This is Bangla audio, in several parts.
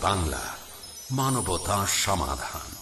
বাংলা মানবতা সমাধান।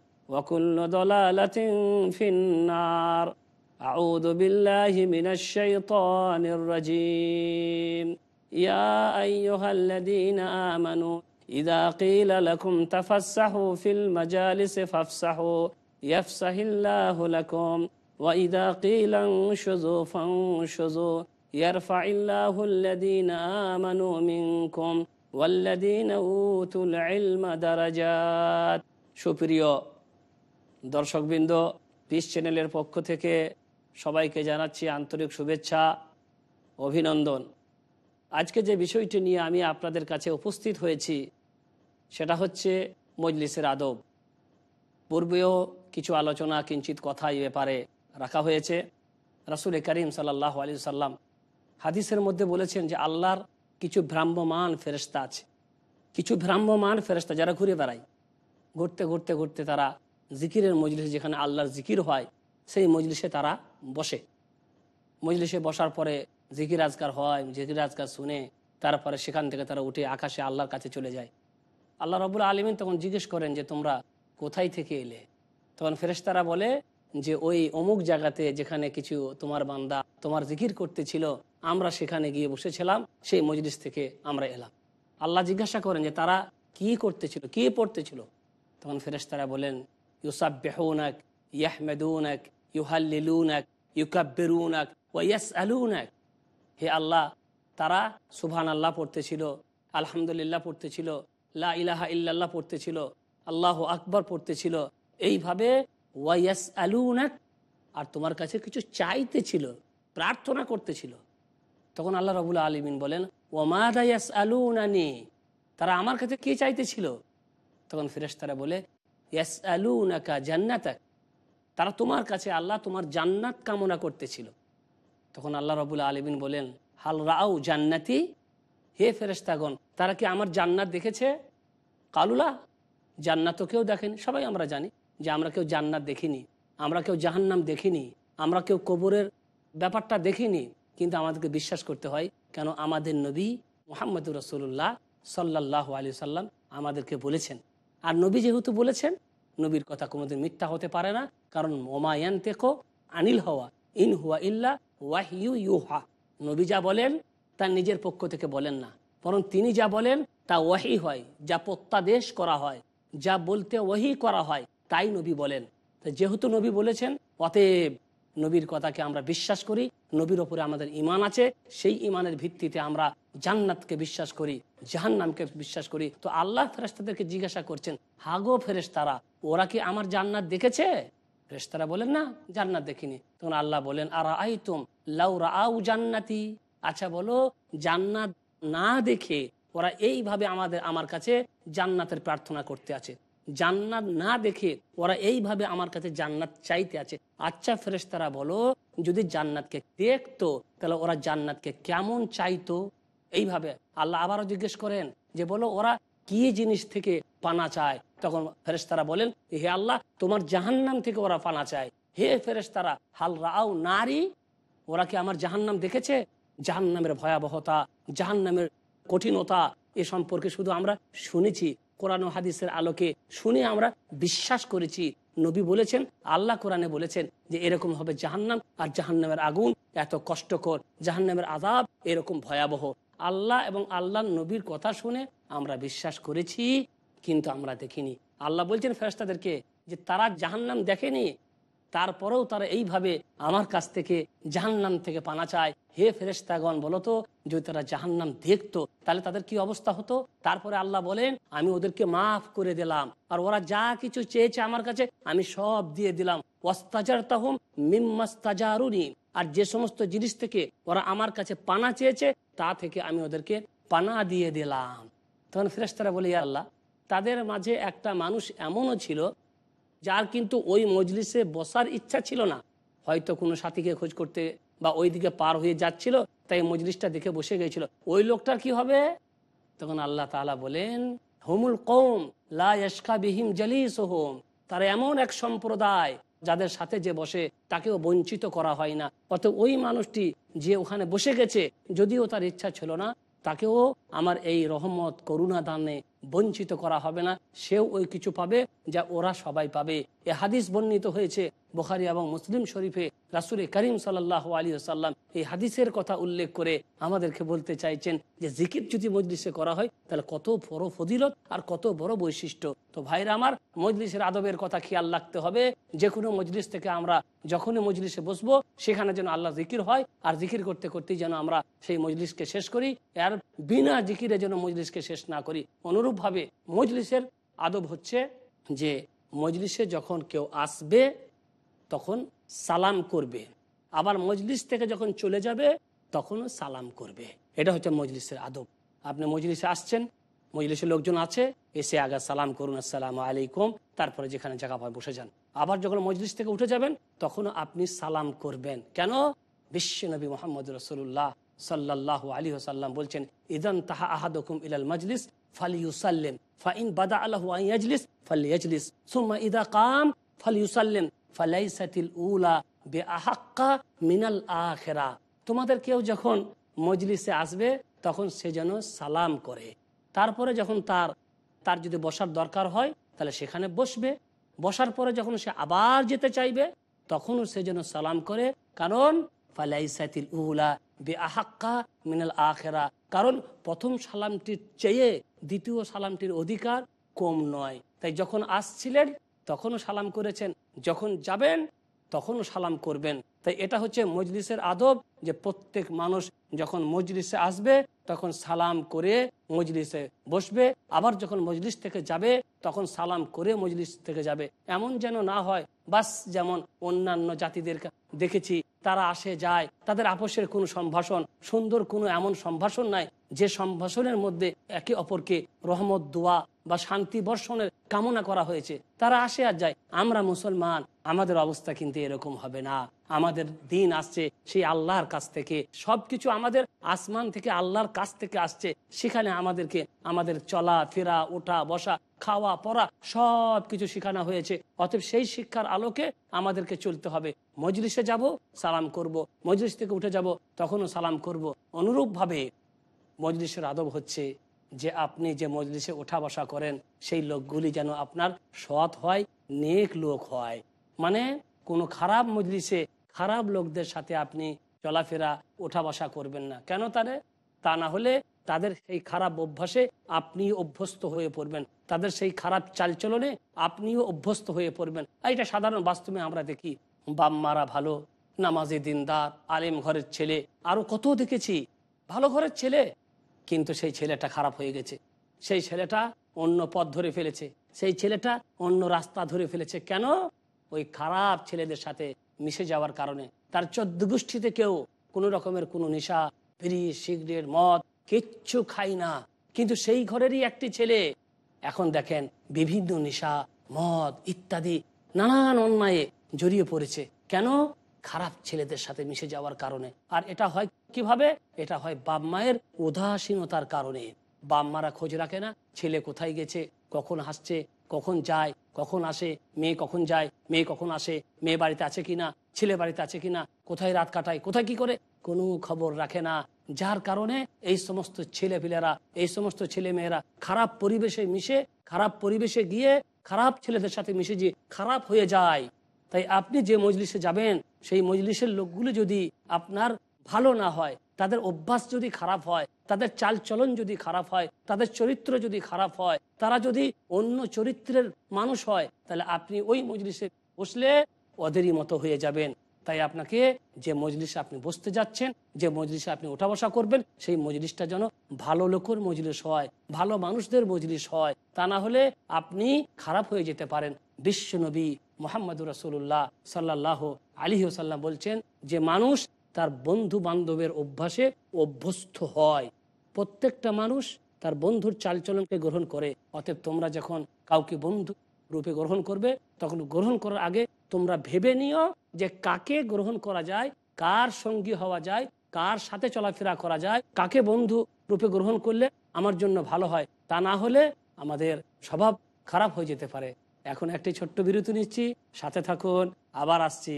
وكل ضلالة في النار أعوذ بالله من الشيطان الرجيم يا أيها الذين آمنوا إذا قيل لكم تفسحوا في المجالس فافسحوا يفسح الله لكم وإذا قيل انشزوا فانشزوا يرفع الله الذين آمنوا منكم والذين أوتوا العلم درجات شكريا দর্শকবৃন্দ পিস চ্যানেলের পক্ষ থেকে সবাইকে জানাচ্ছি আন্তরিক শুভেচ্ছা, অভিনন্দন। আজকে যে বিষয়টি নিয়ে আমি আপনাদের কাছে উপস্থিত হয়েছি, সেটা হচ্ছে মজলিসের আদব। পূর্বেও কিছু আলোচনা কিঞ্চিত কথা এই ব্যাপারে রাখা হয়েছে। রাসুল করিম সাল্লাহ আলী সাল্লাম হাদিসের মধ্যে বলেছেন যে আল্লাহর কিছু ভ্রাম্যমান ফেরস্তা আছে। কিছু ভ্রাম্যমান ফেরস্তা যারা ঘুরে বেড়ায়, ঘুরতে ঘুরতে ঘুরতে তারা জিকিরের মজলিস যেখানে আল্লাহর জিকির হয়, সেই মজলিসে তারা বসে। মজলিসে বসার পরে জিকির আজকার হয়, জিকির আজকার শুনে তারপরে সেখান থেকে তারা উঠে আকাশে আল্লাহর কাছে চলে যায়। আল্লাহ রবুল আলমিন তখন জিজ্ঞেস করেন যে, তোমরা কোথায় থেকে এলে? তখন ফেরেশতারা বলে যে, ওই অমুক জায়গাতে যেখানে কিছু তোমার বান্দা তোমার জিকির করতেছিল, আমরা সেখানে গিয়ে বসেছিলাম, সেই মজলিস থেকে আমরা এলাম। আল্লাহ জিজ্ঞাসা করেন যে, তারা কি করতেছিল, কি পড়তেছিল? তখন ফেরেশতারা বলেন ইউসাবেহুনাক ইয়াহমেদুনাক ইউহাল্লিলুনাক ইউকাব্বেরুনাক ওয়াইয়াস আলুনাক হে আল্লাহ, তারা সুবহান আল্লাহ পড়তেছিল, আলহামদুলিল্লাহ পড়তেছিল, লা ইলাহা ইল্লাল্লাহ পড়তেছিল, আল্লাহ আকবর পড়তেছিল। এইভাবে ওয়াইয়াস আলুনাক আর তোমার কাছে কিছু চাইতে ছিল প্রার্থনা করতেছিল। তখন আল্লাহ রবুল আলমিন বলেন ওমাদায়াস আলুনানি তারা আমার কাছে কে চাইতেছিল? তখন ফিরেস তারা বলে ইয়াস তারা তোমার কাছে আল্লাহ তোমার জান্নাত কামনা করতেছিল। তখন আল্লাহ রবুল আলমিন বলেন, হাল রাও জান্নাতি? হে ফেরেস্তাগণ তারা কি আমার জান্নাত দেখেছে? কালুলা জান্নাত তো কেউ দেখেনি, সবাই আমরা জানি যে আমরা কেউ জান্নাত দেখিনি, আমরা কেউ জাহান্নাম দেখিনি, আমরা কেউ কবরের ব্যাপারটা দেখিনি। কিন্তু আমাদেরকে বিশ্বাস করতে হয়, কেন আমাদের নবী মোহাম্মদুর রসুল্লাহ সাল্লাহ আলী সাল্লাম আমাদেরকে বলেছেন আর নবী যেহেতু বলেছেন, নবীর কথা কোনোদিন মিথ্যা হতে পারে না, কারণ ওমায়ান তেকো আনিল হওয়া, ইন হুয়া ইল্লা ওয়াহিউ ইউহা। নবী যা বলেন তার নিজের পক্ষ থেকে বলেন না। বরং তিনি যা বলেন, তা ওয়াহি হয়, যা প্রত্যাদেশ করা হয়, যা বলতে ওয়াহি করা হয়, তাই নবী বলেন। যেহেতু নবী বলেছেন, অতএব নবীর কথাকে আমরা বিশ্বাস করি, নবীর ওপরে আমাদের ইমান আছে, সেই ইমানের ভিত্তিতে আমরা জান্নাতকে বিশ্বাস করি, জাহান্নামকে বিশ্বাস করি। তো আল্লাহ ফেরেস্তাদেরকে জিজ্ঞাসা করছেন, হাগো ফেরেস্তারা ওরা কি আমার জান্নাত দেখেছে? ফেরেস্তারা বলেন, না, জান্নাত দেখিনি। তখন আল্লাহ বলেন আর আই তুম লাউরা আউ জান্নাতি? আচ্ছা বলো, জান্নাত না দেখে ওরা এইভাবে আমাদের, আমার কাছে জান্নাতের প্রার্থনা করতে আছে। জান্নাত না দেখে ওরা এইভাবে আমার কাছে জান্নাত চাইতে আছে। আচ্ছা ফেরেশতারা বলো, যদি জান্নাতকে দেখতো, তাহলে ওরা জান্নাতকে কেমন চাইতো? এইভাবে আল্লাহ আবারও জিজ্ঞেস করেন যে, বলো, ওরা কি জিনিস থেকে পানা চায়? তখন ফেরেশতারা বলেন, হে আল্লাহ, তোমার জাহান্নাম থেকে ওরা পানা চায়। হে ফেরেশতারা, হাল রাও নারী, ওরা কি আমার জাহান্নাম দেখেছে? জাহান্নামের ভয়াবহতা, জাহান্নামের কঠিনতা এ সম্পর্কে শুধু আমরা শুনেছি। কোরআন হাদিসের আলোকে শুনে আমরা বিশ্বাস করেছি। নবী বলেছেন, আল্লাহ কোরআনে বলেছেন যে এরকম হবে জাহান্নাম আর জাহান্নামের আগুন এত কষ্টকর, জাহান্নামের আজাব এরকম ভয়াবহ। আল্লাহ এবং আল্লাহ নবীর কথা শুনে আমরা বিশ্বাস করেছি, কিন্তু আমরা দেখিনি। আল্লাহ বলছেন ফেরস্তাদেরকে যে তারা জাহান্নাম দেখেনি তারপরেও তারা এইভাবে আমার কাছ থেকে জাহান্নাম থেকে পানা চায়। হে ফেরেস্তাগণ বলতো যদি তারা জাহান্নাম দেখতো, তাহলে তাদের কি অবস্থা হতো? তারপরে আল্লাহ বলেন, আমি ওদেরকে মাফ করে দিলাম। আর ওরা যা কিছু চেয়েছে আমার কাছে, আমি সব দিয়ে দিলাম। ওয়াস্তাজার তাহম মিম্মাস্তাজারুনি। আর যে সমস্ত জিনিস থেকে ওরা আমার কাছে পানা চেয়েছে, তা থেকে আমি ওদেরকে পানা দিয়ে দিলাম। তখন ফেরেস্তারা বলে "ইয়া আল্লাহ, তাদের মাঝে একটা মানুষ এমনও ছিল যার কিন্তু ওই মজলিসে বসার ইচ্ছা ছিল না। হয়তো কোনো সাথীকে খোঁজ করতে বা ওই দিকে পার হয়ে যাচ্ছিল, তাই মজলিসটা দেখে বসে গিয়েছিল। ওই লোকটার কি হবে? তখন আল্লাহ তাআলা বলেন, হুমুল কৌম লাশকা বিহিম জালিস হোম তারা এমন এক সম্প্রদায় যাদের সাথে যে বসে তাকেও বঞ্চিত করা হয় না। অত ওই মানুষটি যে ওখানে বসে গেছে, যদিও তার ইচ্ছা ছিল না, তাকেও আমার এই রহমত করুণা দানে বঞ্চিত করা হবে না। সেও ওই কিছু পাবে যা ওরা সবাই পাবে। এ হাদিস বর্ণিত হয়েছে বোখারি এবং মুসলিম শরীফে রাসুল করিম সাল্লাহ আলী সাল্লাম এই হাদিসের কথা উল্লেখ করে আমাদেরকে বলতে চাইছেন যে জিকির যদি মজলিসে করা হয়, তাহলে কত বড় ফদিলত আর কত বড় বৈশিষ্ট্য। তো ভাইরা আমার, মজলিসের আদবের কথা খেয়াল রাখতে হবে। যে কোনো মজলিস থেকে আমরা যখনই মজলিসে বসবো, সেখানে যেন আল্লাহ জিকির হয় আর জিকির করতে করতেই যেন আমরা সেই মজলিসকে শেষ করি। আর বিনা জিকিরে যেন মজলিসকে শেষ না করি। অনুরূপভাবে মজলিসের আদব হচ্ছে যে মজলিসে যখন কেউ আসবে তখন সালাম করবে। আবার মজলিস থেকে যখন চলে যাবে, তখনও সালাম করবে। এটা হচ্ছে মজলিসের আদব। আপনি মজলিসে আসছেন, মজলিসের লোকজন আছে, এসে আগে সালাম করুন, আসসালাম আলাইকুম তারপরে যেখানে জায়গা পায় বসে যান। আবার যখন মজলিস থেকে উঠে যাবেন তখন আপনি সালাম করবেন। কেন? বিশ্ব নবী মোহাম্মদ রসুল্লাহ সাল্লাহ আলী সাল্লাম বলছেন, ইদান তাহা আহাদকুম ইলাল মজলিস ফালিউসাল্লেম ফাইন বাদা আল্লাহ ইয়াজলিস ফালিয়াজলিস, সুম্মা ইদা কাম ফালিউসাল্লেম ফালাইসাতিল উলা বে আহাক্কা মিনাল আখেরা। তোমাদের কেউ যখন মজলিসে আসবে, তখন সে যেন সালাম করে। তারপরে যখন তার তার যদি বসার দরকার হয়, তাহলে সেখানে বসবে। বসার পরে যখন সে আবার যেতে চাইবে, তখনও সে যেন সালাম করে। কারণ ফালাইসাতিল উলা বে আহাক্কা মিনাল আখেরা। কারণ প্রথম সালামটির চেয়ে দ্বিতীয় সালামটির অধিকার কম নয়। তাই যখন আসছিলেন তখনও সালাম করেছেন। যখন যাবেন, তখনও সালাম করবেন। তাই এটা হচ্ছে মজলিসের আদব যে প্রত্যেক মানুষ যখন মজলিসে আসবে, তখন সালাম করে মজলিসে বসবে। আবার যখন মজলিস থেকে যাবে, তখন সালাম করে মজলিস থেকে যাবে। এমন যেন না হয়, বাস যেমন অন্যান্য জাতিদের দেখেছি, তারা আসে, যায়। তাদের আপোষের কোনো সম্ভাষণ, সুন্দর কোনো এমন সম্ভাষণ নাই। যে সম্ভাষণের মধ্যে একে অপরকে রহমত, দোয়া বা শান্তি বর্ষণের কামনা করা হয়েছে, তারা আসে আর যায়। আমরা মুসলমান, আমাদের অবস্থা কিন্তু এরকম হবে না। আমাদের দিন আসছে, সেই আল্লাহর কাছ থেকে। সবকিছু আমাদের আসমান থেকে, আল্লাহর কাছ থেকে আসছে। সেখানে আমাদেরকে, আমাদের চলা, ফেরা, ওঠা, বসা, খাওয়া, পড়া সব কিছু শেখানো হয়েছে। অতএব সেই শিক্ষার আলোকে আমাদেরকে চলতে হবে। মজলিসে যাব, সালাম করব। মজলিস থেকে উঠে যাব, তখনও সালাম করব। অনুরূপভাবে মজলিসের আদব হচ্ছে যে আপনি যে মজলিসে ওঠা বসা করেন, সেই লোকগুলি যেন আপনার সৎ হয়, নেক লোক হয়। মানে কোনো খারাপ মজলিসে খারাপ লোকদের সাথে আপনি চলাফেরা, ওঠা বসা করবেন না। কেন তারে? তা না হলে তাদের সেই খারাপ অভ্যাসে আপনি অভ্যস্ত হয়ে পড়বেন। তাদের সেই খারাপ চালচলনে আপনিও অভ্যস্ত হয়ে পড়বেন। এটা সাধারণ বাস্তবে আমরা দেখি বাম মারা ভালো, নামাজি দিনদার, আলেম ঘরের ছেলে, আরও কত দেখেছি। ভালো ঘরের ছেলে কিন্তু সেই ছেলেটা খারাপ হয়ে গেছে। সেই ছেলেটা অন্য পথ ধরে ফেলেছে। সেই ছেলেটা অন্য রাস্তা ধরে ফেলেছে। কেন? ওই খারাপ ছেলেদের সাথে মিশে যাওয়ার কারণে। তার চোদ্দ গোষ্ঠীতে কেউ কোনো রকমের কোনো নেশা, বিড়ি, সিগারেট, মদ কিচ্ছু খাই না। কিন্তু সেই ঘরেরই একটি ছেলে এখন দেখেন বিভিন্ন নেশা, মদ ইত্যাদি নানান অন্যায়ে জড়িয়ে পড়েছে। কেন? খারাপ ছেলেদের সাথে মিশে যাওয়ার কারণে। আর এটা হয় কীভাবে? এটা হয় বাপ মায়ের উদাসীনতার কারণে। বাপ মারা খোঁজ রাখে না, ছেলে কোথায় গেছে, কখন হাসছে কখন যায়, কখন আসে, মেয়ে কখন যায়, মেয়ে কখন আসে, মেয়ে বাড়িতে আছে কিনা, ছেলে বাড়িতে আছে কিনা, কোথায় রাত কাটায়, কোথায় কি করে? কোনো খবর রাখে না। যার কারণে এই সমস্ত ছেলেপিলেরা, এই সমস্ত ছেলে মেয়েরা খারাপ পরিবেশে মিশে, খারাপ পরিবেশে গিয়ে খারাপ ছেলেদের সাথে মিশে যে খারাপ হয়ে যায়। তাই আপনি যে মজলিসে যাবেন সেই মজলিসের লোকগুলো যদি আপনার ভালো না হয়, তাদের অভ্যাস যদি খারাপ হয়, তাদের চালচলন যদি খারাপ হয়, তাদের চরিত্র যদি খারাপ হয়, তারা যদি অন্য চরিত্রের মানুষ হয়, তাহলে আপনি ওই মজলিসে বসলে ওদেরই মতো হয়ে যাবেন। তাই আপনাকে যে মজলিসে আপনি বসতে যাচ্ছেন, যে মজলিসে আপনি ওঠা বসা করবেন, সেই মজলিসটা যেন ভালো লোকের মজলিস হয়, ভালো মানুষদের মজলিস হয়। তা না হলে আপনি খারাপ হয়ে যেতে পারেন। বিশ্বনবী মোহাম্মদুর রসুল্লাহ সাল্লাহ আলী সাল্লাম বলছেন যে মানুষ তার বন্ধু বান্ধবের অভ্যাসে অভ্যস্ত হয়। প্রত্যেকটা মানুষ তার বন্ধুর চালচলনকে গ্রহণ করে। অতএব তোমরা যখন কাউকে বন্ধু রূপে গ্রহণ করবে, তখন গ্রহণ করার আগে তোমরা ভেবে নিও যে কাকে গ্রহণ করা যায়, কার সঙ্গী হওয়া যায়, কার সাথে চলাফেরা করা যায়, কাকে বন্ধু রূপে গ্রহণ করলে আমার জন্য ভালো হয়। তা না হলে আমাদের স্বভাব খারাপ হয়ে যেতে পারে। এখন একটি ছোট্ট বিরতি নিচ্ছি, সাথে থাকুন, আবার আসছি।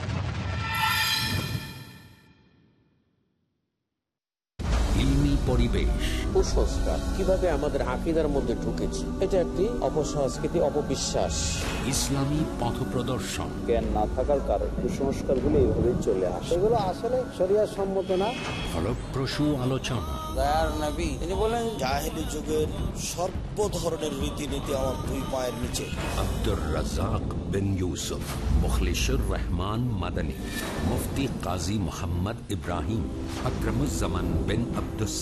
পরিবেশ। কুসংস্কার কীভাবে আমাদের আকিদার মধ্যে ঢুকেছে এটা একটি অপসংস্কৃতি অপবিশ্বাস। ইসলামী পথ প্রদর্শন। জ্ঞান না থাকার কারণে চলে আসে। এগুলো আসলে শরিয়ার সম্মত না। ফলপ্রসূ আলোচনা। দয়ার তিনি বলেন জাহেলি যুগের সর্ব ধরনের রীতিনীতি আমার দুই পায়ের নিচে। আব্দুর রাজাক বিন ইউসুফ মুখলিসুর রহমান মাদানী মুফতি কাজী মোহাম্মদ ইব্রাহিম আকরমুজ্জামান বিন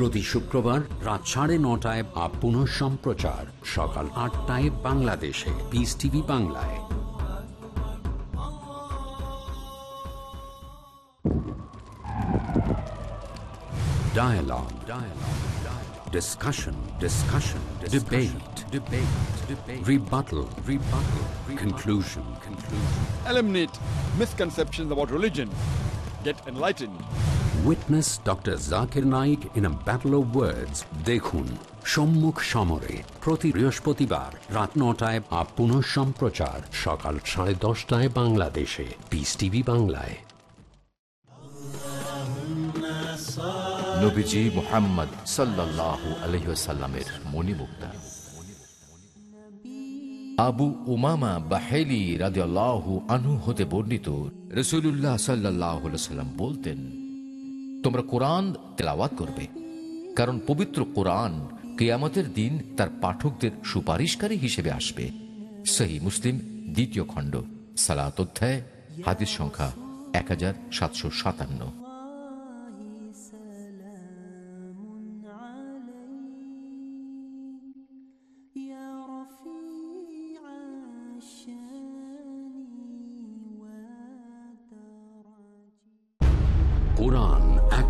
প্রতি শুক্রবার রাত সাড়ে নটায় বা পুনঃ সম্প্রচার সকাল আটটায় বাংলাদেশে পিস টিভি বাংলায় Dialogue. Dialogue. Dialogue. Discussion. Discussion. Debate. Debate. Debate. Rebuttal. Rebuttal. Conclusion. Conclusion. eliminate misconceptions about religion. Get enlightened. Witness Dr. Zakir Naik in a battle of words. দেখুন সম্মুখ সমরে প্রতি বৃহস্পতিবার রাত নটায় বা পুনঃ সম্প্রচার সকাল সাড়ে দশটায় বাংলাদেশে পিস টিভি বাংলায় নবীজি মোহাম্মদ সাল্লাল্লাহু আলহিসাল্লামের মণিমুক্তা। আবু উমামা বাহেলি রাদিয়াল্লাহু আনহু হতে বর্ণিত রসুল্লাহ সাল্লাহ সাল্লাম বলতেন তোমরা কোরআন তেলাওয়াত করবে। কারণ পবিত্র কোরআন কেয়ামতের দিন তার পাঠকদের সুপারিশকারী হিসেবে আসবে। সহি মুসলিম, দ্বিতীয় খণ্ড, সালাত অধ্যায়, হাদিস সংখ্যা এক হাজার সাতশো সাতান্ন। কোরআন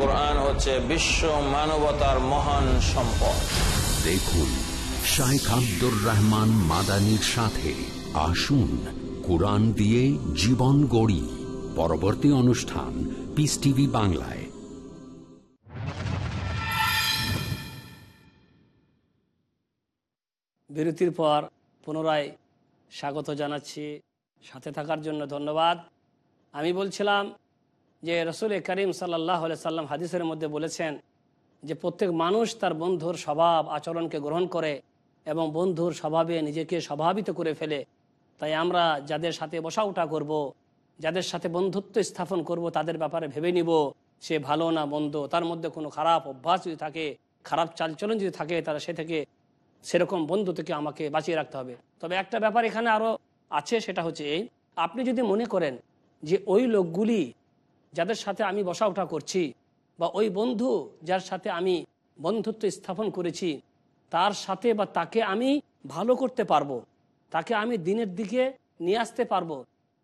কোরআন হচ্ছে বিশ্ব মানবতার মহান সম্পদ। দেখুন শাইখ আব্দুর রহমান মাদানির সাথে আসুন কোরআন দিয়ে জীবন গড়ি। পরবর্তী অনুষ্ঠান পিস টিভি বাংলায়। বিরতির পর পুনরায় স্বাগত জানাচ্ছি। সাথে থাকার জন্য ধন্যবাদ। আমি বলছিলাম যে রসুল করিম সাল্লাহ সাল্লাম হাদিসের মধ্যে বলেছেন যে প্রত্যেক মানুষ তার বন্ধুর স্বভাব, আচরণকে গ্রহণ করে এবং বন্ধুর স্বভাবে নিজেকে স্বভাবিত করে ফেলে তাই আমরা যাদের সাথে বসা উঠা করব। যাদের সাথে বন্ধুত্ব স্থাপন করব, তাদের ব্যাপারে ভেবে নিব, সে ভালো না মন্দ, তার মধ্যে কোনো খারাপ অভ্যাস যদি থাকে, খারাপ চালচলন যদি থাকে তারা সে থেকে সেরকম বন্ধু থেকে আমাকে বাঁচিয়ে রাখতে হবে তবে একটা ব্যাপার এখানে আরও আছে, সেটা হচ্ছে এই, আপনি যদি মনে করেন যে ওই লোকগুলি যাদের সাথে আমি বসা উঠা করছি বা ওই বন্ধু যার সাথে আমি বন্ধুত্ব স্থাপন করেছি, তার সাথে বা তাকে আমি ভালো করতে পারব, তাকে আমি দিনের দিকে নিয়ে আসতে পারব,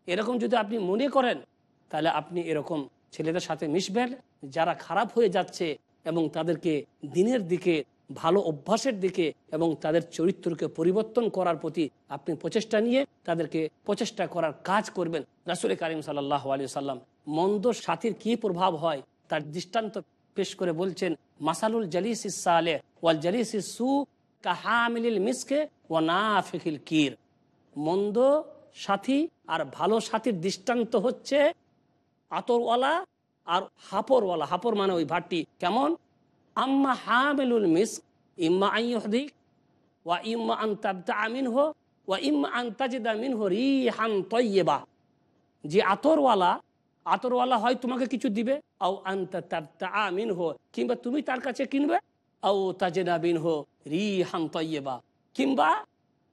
এরকম যদি আপনি মনে করেন, তাহলে আপনি এরকম ছেলেদের সাথে মিশবেন, যারা খারাপ হয়ে যাচ্ছে এবং তাদেরকে দিনের দিকে ভালো অভ্যাসের দিকে এবং তাদের চরিত্রকে পরিবর্তন করার প্রতি আপনি প্রচেষ্টা নিয়ে তাদেরকে প্রচেষ্টা করার কাজ করবেন। রাসুল করিম সাল্লাহ আলী সাল্লাম মন্দ সাথীর কি প্রভাব হয় তার দৃষ্টান্ত পেশ করে বলছেন, মাসালুল জালিস ইসালে ওয়াল জালিস সু কাহামিল মিসকে ও না ফিকিল কির। মন্দ সাথী আর ভালো সাথীর দৃষ্টান্ত হচ্ছে আতরওয়ালা আর হাপরওয়ালা। হাপর মানে ওই ভাটটি কেমন? আম্মা হামেলুল মিস ইম্মা আইহদিক ওয়া ইম্মা আন্তাবতা আমিন হো ওয়া ইম্মা আন্তাজিদা মিন হো রি হান তৈবা যে আতরওয়ালা আতরওয়ালা হয় তোমাকে কিছু দিবে? আও আন্তা আমিন হো কিংবা তুমি তার কাছে কিনবে? আও তাজেদা বিন হো রি হান তৈবা কিংবা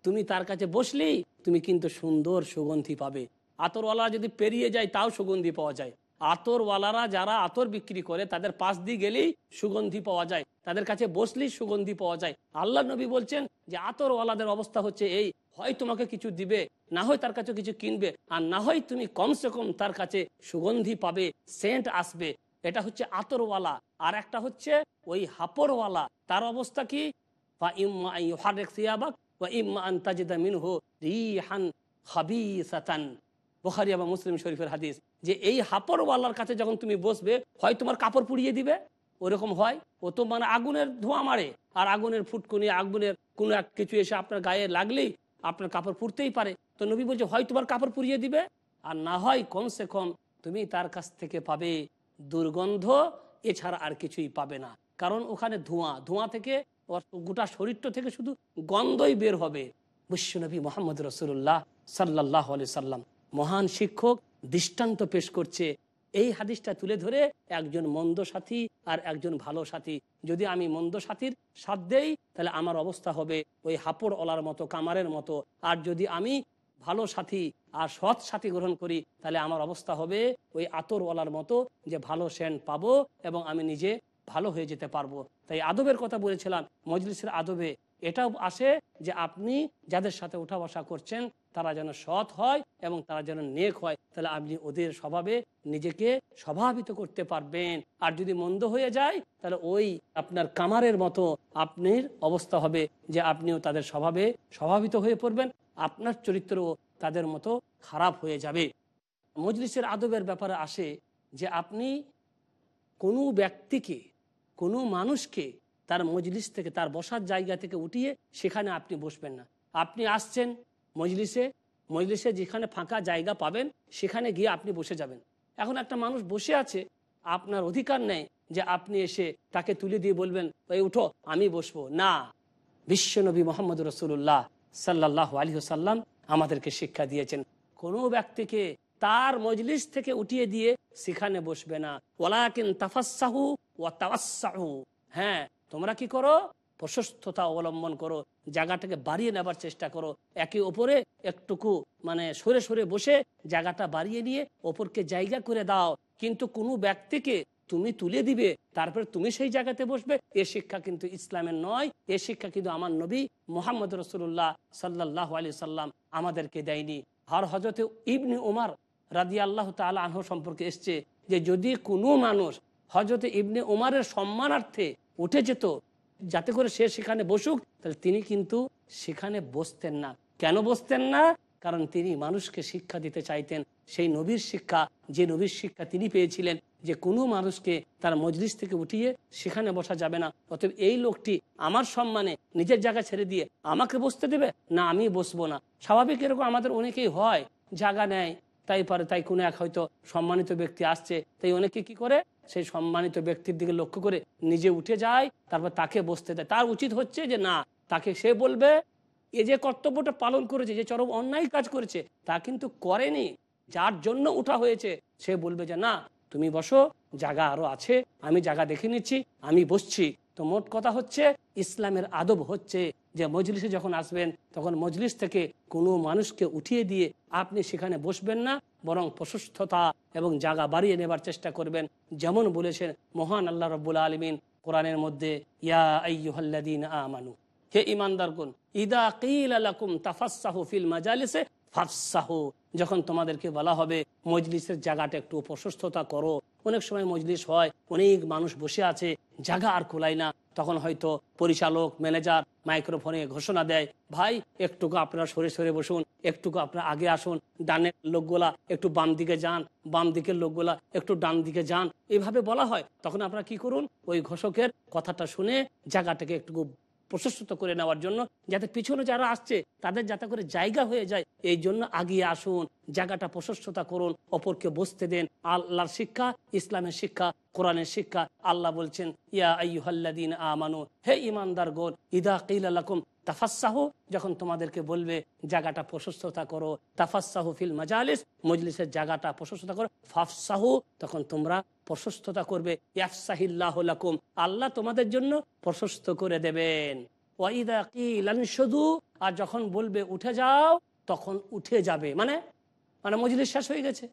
তুমি তার কাছে বসলেই তুমি কিন্তু সুন্দর সুগন্ধি পাবে। আতরওয়ালা যদি পেরিয়ে যায়, তাও সুগন্ধি পাওয়া যায়। আতরওয়ালারা যারা আতর বিক্রি করে, তাদের পাশ দিয়ে গেলেই সুগন্ধি পাওয়া যায়। তাদের কাছে বসলেই সুগন্ধি পাওয়া যায়। আল্লাহ নবী বলছেন যে, আতরওয়ালাদের অবস্থা হচ্ছে এই, হয় তোমাকে কিছু দিবে, না হয় তার কাছে কিছু কিনবে, আর না হয় তুমি কমসে কম তার কাছে সুগন্ধি পাবে, সেন্ট আসবে। এটা হচ্ছে আতরওয়ালা। আর একটা হচ্ছে ওই হাপরওয়ালা। তার অবস্থা কি? বুখারি এবং মুসলিম শরীফের হাদিস। যে এই হাপরওয়ালার কাছে যখন তুমি বসবে, হয় তোমার কাপড় পুড়িয়ে দিবে? ওরকম হয়। ও তো মানে আগুনের ধোঁয়া মারে। আর আগুনের ফুটকুনি, আগুনের কোনো এক কিছু এসে আপনার গায়ে লাগলেই আপনার কাপড় পুড়তেই পারে। তো নবী বলছে, হয় তোমার কাপড় পুড়িয়ে দিবে? আর না হয় কমসে কম তুমি তার কাছ থেকে পাবে দুর্গন্ধ, এছাড়া আর কিছুই পাবে না। কারণ ওখানে ধোঁয়া ধোঁয়া থেকে গোটা শরীরটা থেকে শুধু গন্ধই বের হবে। বিশ্বনবী মোহাম্মদ রসুল্লাহ সাল্লাহ আলি সাল্লাম, মহান শিক্ষক দৃষ্টান্ত পেশ করছে। এই হাদিসটা তুলে ধরে একজন মন্দ সাথী আর একজন ভালো সাথী। যদি আমি মন্দ সাথীর সাথ দেই, তাহলে আমার অবস্থা হবে ওই হাপড় ওলার মতো, কামারের মতো। আর যদি আমি ভালো সাথী আর সৎ সাথী গ্রহণ করি, তাহলে আমার অবস্থা হবে ওই আতরওয়ালার মতো যে ভালো সেন্ট পাবো এবং আমি নিজে ভালো হয়ে যেতে পারব। তাই আদবের কথা বলেছিলাম, মজলিসের আদবে। এটাও আসে যে আপনি যাদের সাথে উঠা বসা করছেন তারা যেন সৎ হয় এবং তারা যেন নেক হয়, তাহলে আপনি ওদের স্বভাবে নিজেকে স্বভাবিত করতে পারবেন। আর যদি মন্দ হয়ে যায়, তাহলে ওই আপনার কামারের মতো আপনার অবস্থা হবে যে আপনিও তাদের স্বভাবে স্বভাবিত হয়ে পড়বেন, আপনার চরিত্রও তাদের মতো খারাপ হয়ে যাবে। মজলিসের আদবের ব্যাপারে আসে যে আপনি কোনো ব্যক্তিকে, কোনো মানুষকে তার মজলিস থেকে, তার বসার জায়গা থেকে উঠিয়ে সেখানে আপনি বসবেন না। আপনি আসছেন মজলিসে মজলিসে যেখানে ফাঁকা জায়গা পাবেন, সেখানে গিয়ে আপনি বসে যাবেন। এখন একটা মানুষ বসে আছে, আপনার অধিকার নেই যে আপনি এসে তাকে তুলে দিয়ে বলবেন, এই উঠো, আমি বসবো। না। বিশ্বনবী মোহাম্মদ রসুল্লাহ সাল্লাহ আলী সাল্লাম আমাদেরকে শিক্ষা দিয়েছেন, কোনো ব্যক্তিকে তার মজলিস থেকে উঠিয়ে দিয়ে সেখানে বসবে না। ওলাকিন তাফাসাহু ও তাওয়াসাহু হ্যাঁ তোমরা কি করো? প্রশস্ততা অবলম্বন করো, জায়গাটাকে বাড়িয়ে নেবার চেষ্টা করো। একে ওপরে একটুকু মানে সরে সরে বসে জায়গাটা বাড়িয়ে নিয়ে ওপরকে জায়গা করে দাও। কিন্তু কোনো ব্যক্তিকে তুমি তুলে দিবে, তারপরে তুমি সেই জায়গাতে বসবে। এ শিক্ষা কিন্তু ইসলামের নয়, এ শিক্ষা কিন্তু আমার নবী মোহাম্মদ রসুল্লাহ সাল্লাহ আলি সাল্লাম আমাদেরকে দেয়নি। আর হজরত ইবনি উমার রাদি আল্লাহ তালা আনহ সম্পর্কে এসছে যে যদি কোনো মানুষ হজরত ইবনে উমারের সম্মানার্থে উঠে যেত যাতে করে সে সেখানে বসুক, তাহলে তিনি কিন্তু সেখানে বসতেন না। কেন বসতেন না? কারণ তিনি মানুষকে শিক্ষা দিতে চাইতেন। সেই নবীর শিক্ষা, যে নবীর শিক্ষা তিনি পেয়েছিলেন, যে কোনো মানুষকে তার মজলিস থেকে উঠিয়ে সেখানে বসা যাবে না। অতএব এই লোকটি আমার সম্মানে নিজের জায়গা ছেড়ে দিয়ে আমাকে বসতে দেবে? না, আমি বসবো না। স্বাভাবিক এরকম আমাদের অনেকেই হয়। জায়গা নেয়, তাই পরে, তাই কোনো এক হয়তো সম্মানিত ব্যক্তি আসছে, তাই অনেকে কি করে? সেই সম্মানিত ব্যক্তির দিকে লক্ষ্য করে নিজে উঠে যায়, তারপর তাকে বসতে দেয়। তার উচিত হচ্ছে যে, না, তাকে সে বলবে, এ যে কর্তব্যটা পালন করেছে, যে চরম অন্যায় কাজ করেছে, তা কিন্তু করেনি। যার জন্য উঠা হয়েছে, সে বলবে যে, না, তুমি বসো, জায়গা আরও আছে, আমি জায়গা দেখে নিচ্ছি, আমি বসছি। তো মোট কথা হচ্ছে, ইসলামের আদব হচ্ছে যে মজলিসে যখন আসবেন, তখন মজলিস থেকে কোনো মানুষকে উঠিয়ে দিয়ে আপনি সেখানে বসবেন না, বরং প্রশস্ততা এবং জায়গা বাড়িয়ে নেবার চেষ্টা করবেন। যেমন বলেছেন মহান আল্লাহ রব্বুল আলমিন কোরআনের মধ্যে, ইয়া আইয়ুহাল্লাদিন আমানু ইদা তাফাসাহু ফিল মাজালিসে ফাফসাহু, যখন তোমাদেরকে বলা হবে মজলিসের জায়গাটা একটু প্রশস্ততা করো অনেক সময় মজলিস হয়, অনেক মানুষ বসে আছে, জায়গা আর কুলাই না। তখন হয়তো পরিচালক, ম্যানেজার মাইক্রোফোনে ঘোষণা দেয়, ভাই, একটুকু আপনারা সরে সরে বসুন, একটুকু আপনারা আগে আসুন, ডানের লোকগুলা একটু বাম দিকে যান, বাম দিকের লোকগুলা একটু ডান দিকে যান। এভাবে বলা হয়। তখন আপনারা কি করুন? ওই ঘোষকের কথাটা শুনে জায়গাটাকে একটু প্রশস্ত করে নেওয়ার জন্য, যাতে পিছনে যারা আসছে, তাদের যাতে করে জায়গা হয়ে যায়। এই জন্য আগিয়ে আসুন, জায়গাটা প্রশস্ততা করুন, অপরকে বসতে দেন। আল্লাহর শিক্ষা, ইসলামের শিক্ষা, কোরআনের শিক্ষা। আল্লাহ বলছেন, ইয়া আইয়ুহাল্লাদিন আমানু, হে ইমানদার গোল ইদা কিল আলাকুম তাফাসাহু যখন তোমাদেরকে বলবে, জায়গাটা প্রশস্ততা করো তাফাসাহু ফিল মাজালিস, মজলিসের জায়গাটা প্রশস্ততা করো, ফাফসাহু, তখন তোমরা প্রশস্ততা করবে, ইয়াফসাহিল্লাহ লাকুম, আল্লাহ তোমাদের জন্য প্রশস্ত করে দেবেন। আর যখন বলবে, উঠে যাও, তখন উঠে যাবে। মানে? মানে মজলিস শেষ হয়ে গেছে।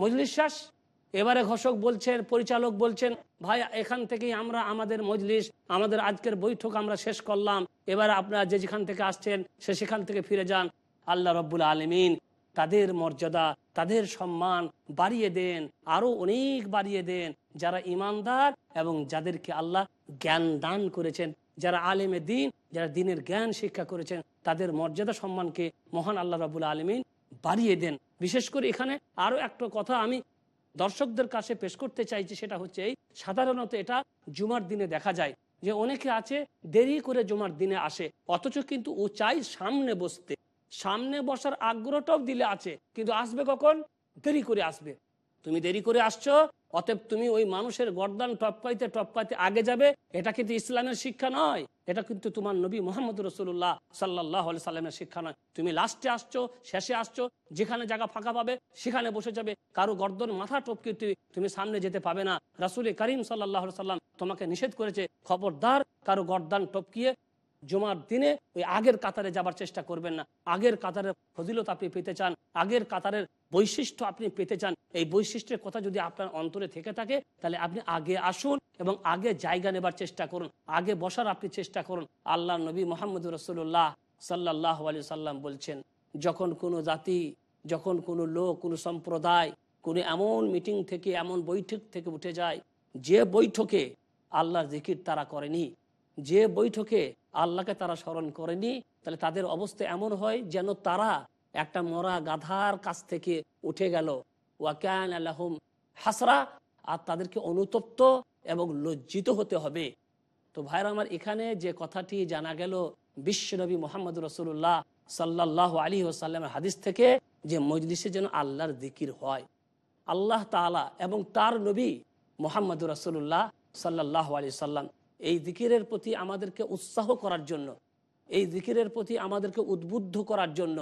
মজলিস শেষ? এবারে ঘোষক বলছেন, পরিচালক বলছেন ভাই এখান থেকেই আমরা, আমাদের মজলিস, আমাদের আজকের বৈঠক আমরা শেষ করলাম। এবার আপনারা যে যেখান থেকে আসছেন, সে সেখান থেকে ফিরে যান। আল্লাহ রব্বুল আলমিন তাদের মর্যাদা, তাদের সম্মান বাড়িয়ে দেন, আরও অনেক বাড়িয়ে দেন। যারা ইমানদার এবং যাদেরকে আল্লাহ জ্ঞান দান করেছেন, যারা আলেমে দিন, যারা দিনের জ্ঞান শিক্ষা করেছেন, তাদের মর্যাদা সম্মানকে মহান আল্লাহ রাবুল আলমিন বাড়িয়ে দেন। বিশেষ করে এখানে আরও একটা কথা আমি দর্শকদের কাছে পেশ করতে চাইছি সেটা হচ্ছে এই, সাধারণত এটা জুমার দিনে দেখা যায় যে অনেকে আছে, দেরি করে জুমার দিনে আসে, অথচ কিন্তু ও চাই সামনে বসতে। সামনে বসার আগ্রহটাও দিলে আছে, কিন্তু আসবে কখন? দেরি করে আসবে। তুমি দেরি করে আসছো অতএব তুমি ওই মানুষের গরদান টপকাইতে টপকাইতে আগে যাবে। এটা কিন্তু ইসলামের শিক্ষা নয়। এটা কিন্তু তোমার নবী মোহাম্মদ রসুল্লাহ সাল্লাহ সাল্লামের শিক্ষা নয়। তুমি লাস্টে আসছো, শেষে আসছো, যেখানে জায়গা ফাঁকা পাবে, সেখানে বসে যাবে। কারও গর্দন মাথা টপকে তুমি সামনে যেতে পাবে না। রাসুল করিম সাল্লাহ সাল্লাম তোমাকে নিষেধ করেছে, খবরদার কারও গর্দান টপকিয়ে জমার দিনে ওই আগের কাতারে যাবার চেষ্টা করবেন না। আগের কাতারের ফজিলত আপনি পেতে চান। আগের কাতারের বৈশিষ্ট্য আপনি পেতে চান। এই বৈশিষ্ট্যের কথা যদি আপনার অন্তরে থেকে থাকে, তাহলে আপনি আগে আসুন এবং আগে জায়গা নেবার চেষ্টা করুন। আগে বসার আপনি চেষ্টা করুন। আল্লাহ নবী মোহাম্মদ রসুল্লাহ সাল্লাহ আলি সাল্লাম বলছেন, যখন কোনো জাতি, যখন কোনো লোক, কোনো সম্প্রদায়, কোনো এমন মিটিং থেকে, এমন বৈঠক থেকে উঠে যায়, যে বৈঠকে আল্লাহর জিকির তারা করেনি, যে বৈঠকে আল্লাহকে তারা স্মরণ করেনি, তাহলে তাদের অবস্থা এমন হয় যেন তারা একটা মরা গাধার কাছ থেকে উঠে গেল। ওয়াকান আল্লাহম হাসরা, আর তাদেরকে অনুতপ্ত এবং লজ্জিত হতে হবে। তো ভাইরা আমার, এখানে যে কথাটি জানা গেল বিশ্বনবী মোহাম্মদ রসুল্লাহ সাল্লাহ আলী ওসাল্লামের হাদিস থেকে, যে মজলিসে যেন আল্লাহর দিকির হয়। আল্লাহ তালা এবং তার নবী মোহাম্মদ রসুল্লাহ সাল্লাহ আলী সাল্লাম এই দিকিরের প্রতি আমাদেরকে উৎসাহ করার জন্য, এই দিকিরের প্রতি আমাদেরকে উদ্বুদ্ধ করার জন্য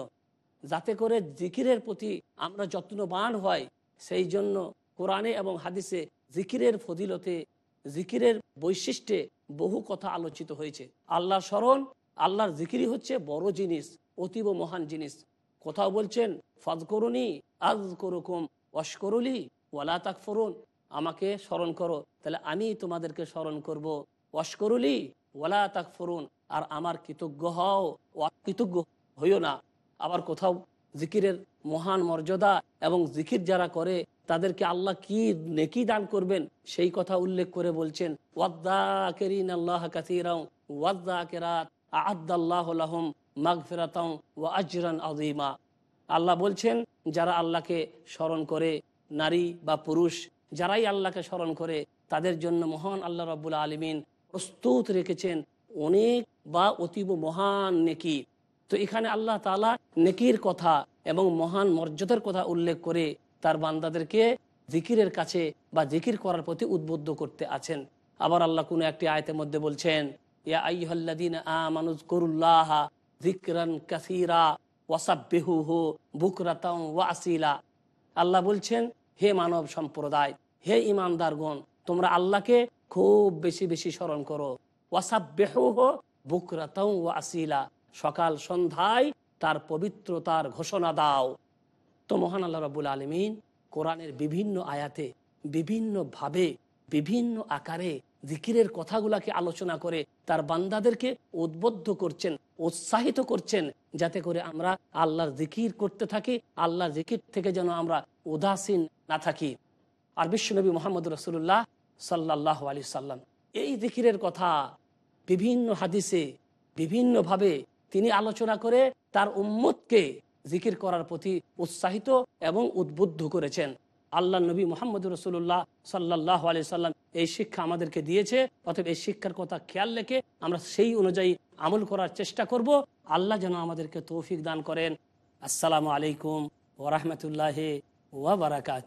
যাতে করে জিকিরের প্রতি আমরা যত্নবান হয় সেই জন্য কোরআনে এবং হাদিসে জিকিরের ফদিলতে জিকিরের বৈশিষ্ট্যে বহু কথা আলোচিত হয়েছে। আল্লাহ স্মরণ, আল্লাহর জিকিরি হচ্ছে বড় জিনিস, অতীব মহান জিনিস। কোথাও বলছেন ফজ করুনি আজ করুকুম অস্করুলি ওয়ালা তাক ফরুন আমাকে স্মরণ করো, তাহলে আমি তোমাদেরকে স্মরণ করব অস্করুলি ওয়ালা তাক ফরুন আর আমার কৃতজ্ঞ হও অকৃতজ্ঞ হইও না। আবার কোথাও জিকিরের মহান মর্যাদা এবং জিকির যারা করে, তাদেরকে আল্লাহ কি নেকি দান করবেন? সেই কথা উল্লেখ করে বলছেন কেরিন আল্লাহ কেরাত আজরান আল্লাহ বলছেন, যারা আল্লাহকে স্মরণ করে, নারী বা পুরুষ, যারাই আল্লাহকে স্মরণ করে, তাদের জন্য মহান আল্লাহ রব্বুল আলমিন প্রস্তুত রেখেছেন অনেক বা অতীব মহান নেকি। তো এখানে আল্লাহ তালা নেকির কথা এবং মহান মর্যাদার কথা উল্লেখ করে তার বান্দাদেরকে জিকিরের কাছে বা জিকির করার প্রতি উদ্বুদ্ধ করতে আছেন। আবার আল্লাহ কোনো একটি আয়তের মধ্যে বলছেন বুকরাতাম ওয়াসিলা আল্লাহ বলছেন, হে মানব সম্প্রদায়, হে ইমানদারগণ, তোমরা আল্লাহকে খুব বেশি বেশি স্মরণ করো। ওয়াসাব্বেহু বুকরাতাম ওয়াসিলা সকাল সন্ধ্যায় তার পবিত্রতার ঘোষণা দাও। তো মহান আল্লাহ রবুল আলমিন কোরআনের বিভিন্ন আয়াতে, বিভিন্নভাবে, বিভিন্ন আকারে জিকিরের কথাগুলাকে আলোচনা করে তার বান্দাদেরকে উদ্বুদ্ধ করছেন, উৎসাহিত করছেন, যাতে করে আমরা আল্লাহর জিকির করতে থাকি, আল্লাহর জিকির থেকে যেন আমরা উদাসীন না থাকি। আর বিশ্বনবী মোহাম্মদ রসুল্লাহ সাল্লাহ আলি সাল্লাম এই জিকিরের কথা বিভিন্ন হাদিসে বিভিন্নভাবে তিনি আলোচনা করে তার উম্মতকে জিকির করার প্রতি উৎসাহিত এবং উদ্বুদ্ধ করেছেন। আল্লাহ নবী মোহাম্মদ রসুল্লাহ সাল্লাহ আলি সাল্লাম এই শিক্ষা আমাদেরকে দিয়েছে, অতএব এই শিক্ষার কথা খেয়াল রেখে আমরা সেই অনুযায়ী আমল করার চেষ্টা করব। আল্লাহ যেন আমাদেরকে তৌফিক দান করেন। আসসালামু আলাইকুম ওরহমতুল্লাহ ওয়াবারাকাত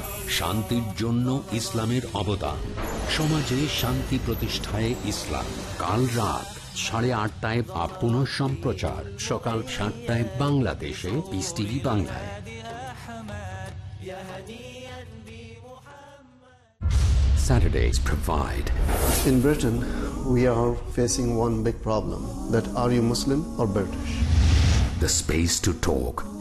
শান্তির জন্য ইসলামের অবদান সমাজে শান্তি প্রতিষ্ঠায় ইসলাম কাল রাত সাড়ে আটটায় বা পুনঃ সম্প্রচার সকাল সাতটায় বাংলাদেশে পিস টিভি বাংলায় Saturdays provide In Britain, we are facing one big problem that are you Muslim or British? the space to talk.